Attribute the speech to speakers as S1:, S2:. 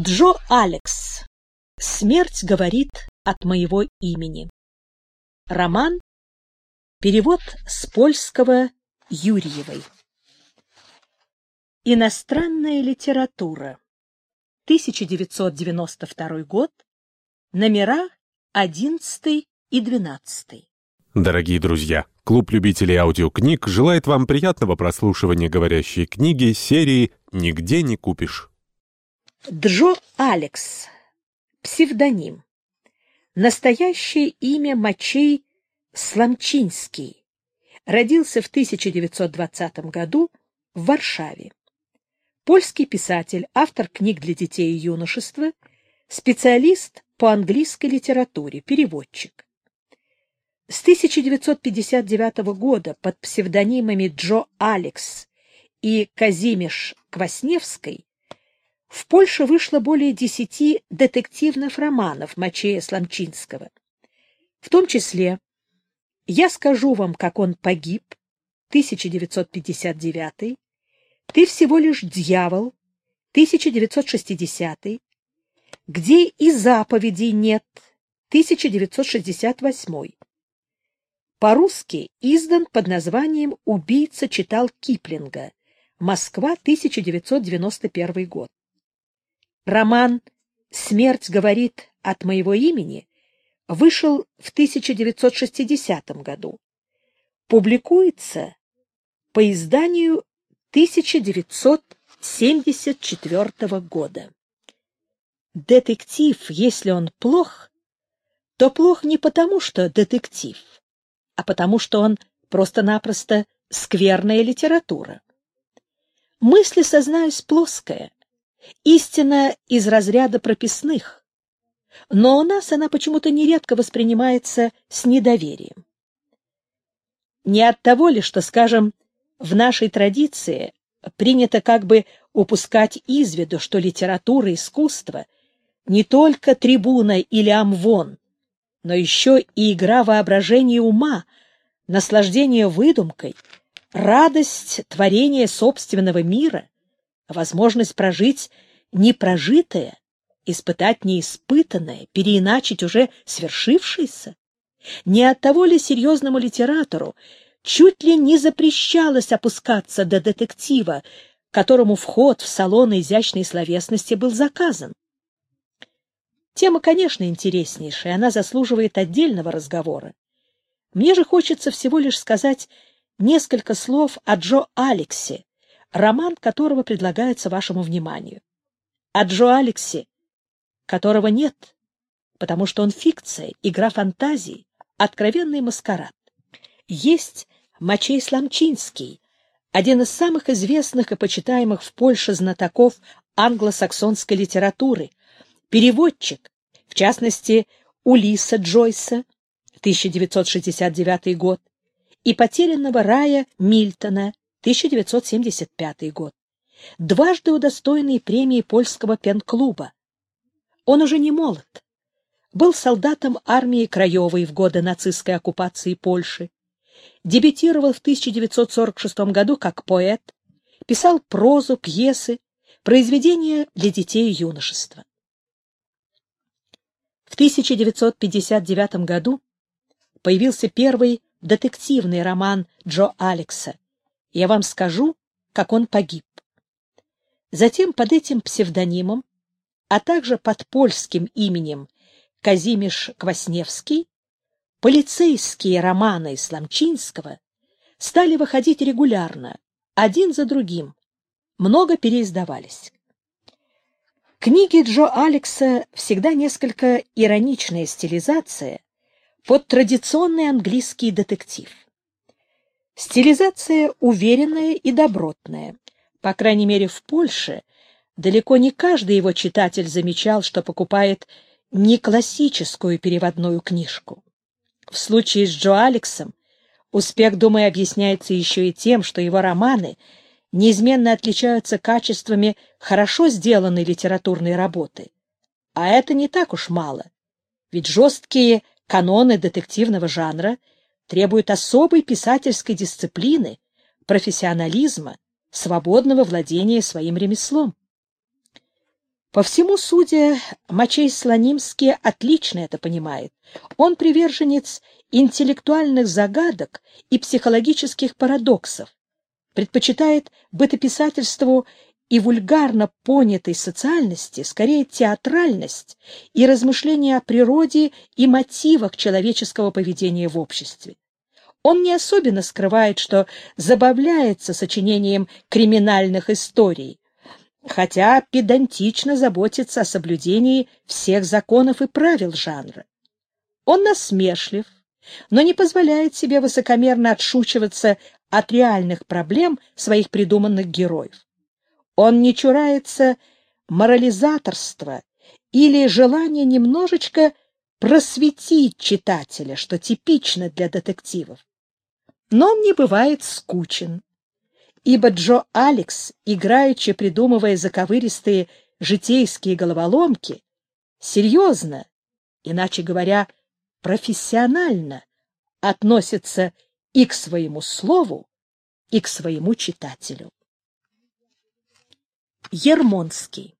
S1: Джо Алекс. Смерть говорит от моего имени. Роман. Перевод с польского Юрьевой. Иностранная литература. 1992 год. Номера 11 и 12.
S2: Дорогие друзья, клуб любителей аудиокниг желает вам приятного прослушивания говорящей книги серии «Нигде не купишь».
S1: Джо Алекс. Псевдоним. Настоящее имя Мачей Сламчинский, Родился в 1920 году в Варшаве. Польский писатель, автор книг для детей и юношества, специалист по английской литературе, переводчик. С 1959 года под псевдонимами Джо Алекс и Казимиш Квасневской в Польше вышло более десяти детективных романов Мачея Сламчинского, В том числе «Я скажу вам, как он погиб» 1959, «Ты всего лишь дьявол» 1960, «Где и заповедей нет» 1968. По-русски издан под названием «Убийца читал Киплинга», Москва, 1991 год роман «Смерть говорит от моего имени» вышел в 1960 году. Публикуется по изданию 1974 года. Детектив, если он плох, то плох не потому, что детектив, а потому, что он просто-напросто скверная литература. Мысли, сознаюсь, плоская, истина из разряда прописных, но у нас она почему-то нередко воспринимается с недоверием. Не от того ли, что, скажем, в нашей традиции принято как бы упускать из виду, что литература, искусство — не только трибуна или амвон, но еще и игра воображения ума, наслаждение выдумкой, радость творения собственного мира — возможность прожить непрожитое, испытать неиспытанное, переиначить уже свершившееся? Не от того ли серьезному литератору чуть ли не запрещалось опускаться до детектива, которому вход в салоны изящной словесности был заказан? Тема, конечно, интереснейшая, она заслуживает отдельного разговора. Мне же хочется всего лишь сказать несколько слов о Джо Алексе, роман которого предлагается вашему вниманию. О Джо Алекси, которого нет, потому что он фикция, игра фантазий, откровенный маскарад. Есть Мачей Сламчинский, один из самых известных и почитаемых в Польше знатоков англосаксонской литературы, переводчик, в частности, Улиса Джойса, 1969 год, и «Потерянного рая» Мильтона, 1975 год, дважды удостоенный премии польского пен-клуба. Он уже не молод. Был солдатом армии Краевой в годы нацистской оккупации Польши. Дебютировал в 1946 году как поэт, писал прозу, пьесы, произведения для детей и юношества. В 1959 году появился первый детективный роман Джо Алекса я вам скажу, как он погиб. Затем под этим псевдонимом, а также под польским именем Казимиш Квасневский, полицейские романы Сламчинского стали выходить регулярно, один за другим, много переиздавались. Книги Джо Алекса всегда несколько ироничная стилизация под традиционный английский детектив – Стилизация уверенная и добротная. По крайней мере, в Польше далеко не каждый его читатель замечал, что покупает не классическую переводную книжку. В случае с Джо Алексом успех, думаю, объясняется еще и тем, что его романы неизменно отличаются качествами хорошо сделанной литературной работы. А это не так уж мало. Ведь жесткие каноны детективного жанра — требует особой писательской дисциплины, профессионализма, свободного владения своим ремеслом. По всему судя, Мачей Слонимский отлично это понимает. Он приверженец интеллектуальных загадок и психологических парадоксов, предпочитает бытописательству и вульгарно понятой социальности, скорее театральность и размышления о природе и мотивах человеческого поведения в обществе. Он не особенно скрывает, что забавляется сочинением криминальных историй, хотя педантично заботится о соблюдении всех законов и правил жанра. Он насмешлив, но не позволяет себе высокомерно отшучиваться от реальных проблем своих придуманных героев. Он не чурается морализаторства или желания немножечко просветить читателя, что типично для детективов. Но он не бывает скучен, ибо Джо Алекс, играючи, придумывая заковыристые житейские головоломки, серьезно, иначе говоря, профессионально относится и к своему слову, и к своему читателю. Ермонский.